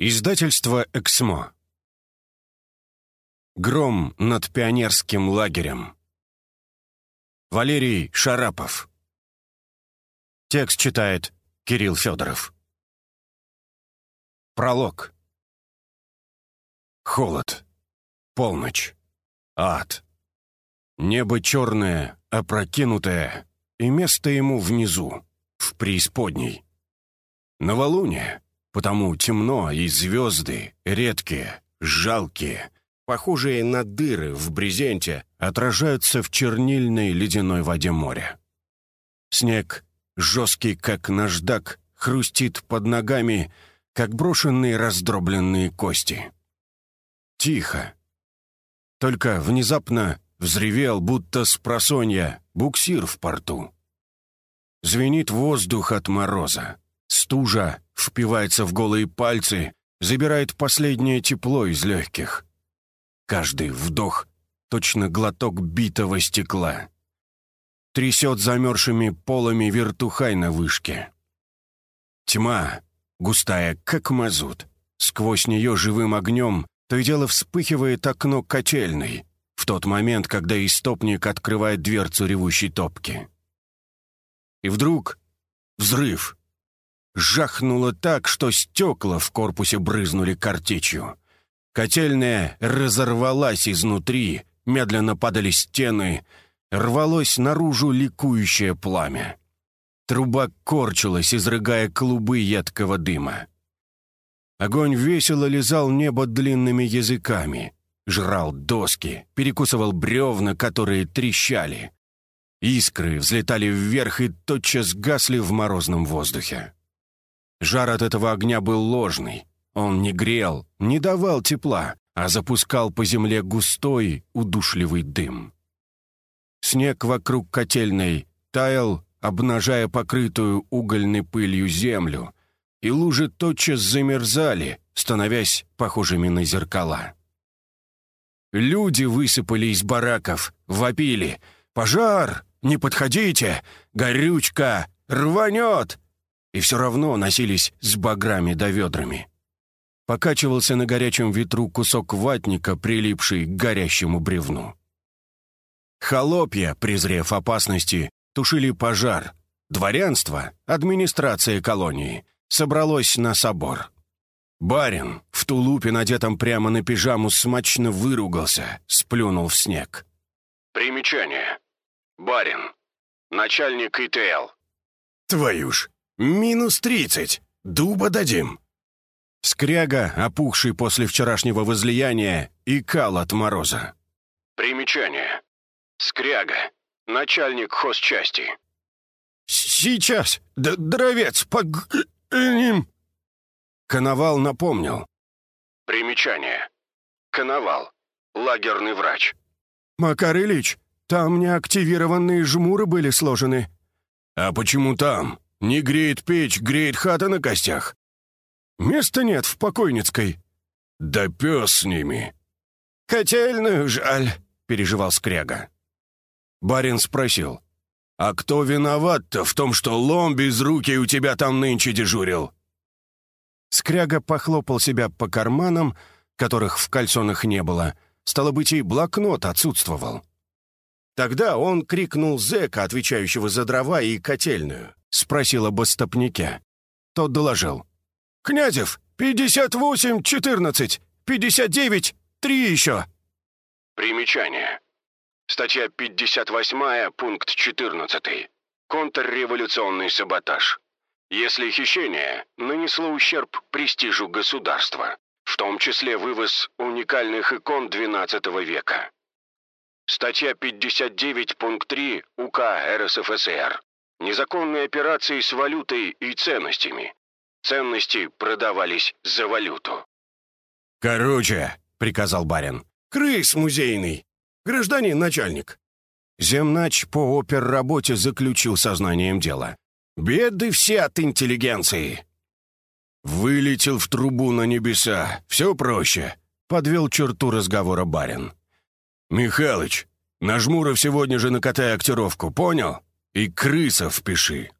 Издательство «Эксмо». Гром над пионерским лагерем. Валерий Шарапов. Текст читает Кирилл Федоров. Пролог. Холод. Полночь. Ад. Небо черное, опрокинутое, и место ему внизу, в преисподней. Новолуние потому темно, и звезды, редкие, жалкие, похожие на дыры в брезенте, отражаются в чернильной ледяной воде моря. Снег, жесткий как наждак, хрустит под ногами, как брошенные раздробленные кости. Тихо. Только внезапно взревел, будто с просонья, буксир в порту. Звенит воздух от мороза. Стужа впивается в голые пальцы, забирает последнее тепло из легких. Каждый вдох — точно глоток битого стекла. Трясет замерзшими полами вертухай на вышке. Тьма, густая, как мазут. Сквозь нее живым огнем то и дело вспыхивает окно котельной, в тот момент, когда истопник открывает дверцу ревущей топки. И вдруг взрыв — жахнуло так, что стекла в корпусе брызнули картечью. Котельная разорвалась изнутри, медленно падали стены, рвалось наружу ликующее пламя. Труба корчилась, изрыгая клубы едкого дыма. Огонь весело лизал небо длинными языками, жрал доски, перекусывал бревна, которые трещали. Искры взлетали вверх и тотчас гасли в морозном воздухе. Жар от этого огня был ложный. Он не грел, не давал тепла, а запускал по земле густой, удушливый дым. Снег вокруг котельной таял, обнажая покрытую угольной пылью землю, и лужи тотчас замерзали, становясь похожими на зеркала. Люди высыпали из бараков, вопили «Пожар! Не подходите! Горючка! Рванет!» И все равно носились с баграми да ведрами. Покачивался на горячем ветру кусок ватника, прилипший к горящему бревну. Холопья, презрев опасности, тушили пожар. Дворянство, администрация колонии, собралось на собор. Барин в тулупе, надетом прямо на пижаму, смачно выругался, сплюнул в снег. Примечание. Барин. Начальник ИТЛ. Твою ж, «Минус тридцать! Дуба дадим!» Скряга, опухший после вчерашнего возлияния, икал от мороза. Примечание. Скряга. Начальник хозчасти. «Сейчас! Д Дровец! Погнем!» Коновал напомнил. Примечание. Коновал. Лагерный врач. «Макар Ильич, там неактивированные жмуры были сложены». «А почему там?» Не греет печь, греет хата на костях. Места нет в покойницкой. Да пес с ними. Котельную жаль, переживал Скряга. Барин спросил. «А кто виноват-то в том, что лом без руки у тебя там нынче дежурил?» Скряга похлопал себя по карманам, которых в кальсонах не было. Стало быть, и блокнот отсутствовал. Тогда он крикнул зэка, отвечающего за дрова и котельную. Спросил об остопнике. Тот доложил. «Князев, пятьдесят восемь четырнадцать, пятьдесят девять, три еще». Примечание. Статья 58, пункт 14. Контрреволюционный саботаж. Если хищение нанесло ущерб престижу государства, в том числе вывоз уникальных икон XII века. Статья 59, пункт 3 УК РСФСР. Незаконные операции с валютой и ценностями. Ценности продавались за валюту. «Короче», — приказал барин, — «крыс музейный. Гражданин начальник». Земнач по оперработе заключил сознанием дела. «Беды все от интеллигенции». «Вылетел в трубу на небеса. Все проще», — подвел черту разговора барин. «Михалыч, на Жмуров сегодня же накатай актировку, понял? И крыса впиши».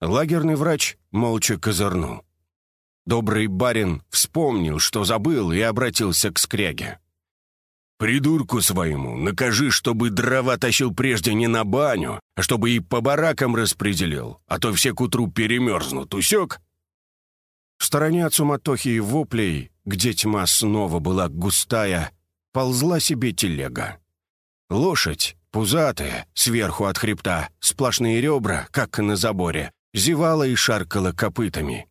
Лагерный врач молча козырнул. Добрый барин вспомнил, что забыл, и обратился к скряге. «Придурку своему накажи, чтобы дрова тащил прежде не на баню, а чтобы и по баракам распределил, а то все к утру перемерзнут, усек?» В стороне от суматохи и воплей, где тьма снова была густая, ползла себе телега. Лошадь, пузатая, сверху от хребта, сплошные ребра, как на заборе, зевала и шаркала копытами.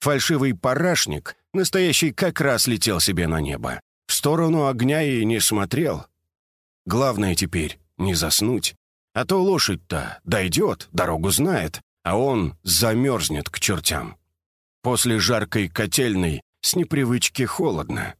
Фальшивый парашник, настоящий, как раз летел себе на небо. В сторону огня и не смотрел. Главное теперь не заснуть. А то лошадь-то дойдет, дорогу знает, а он замерзнет к чертям. После жаркой котельной с непривычки холодно.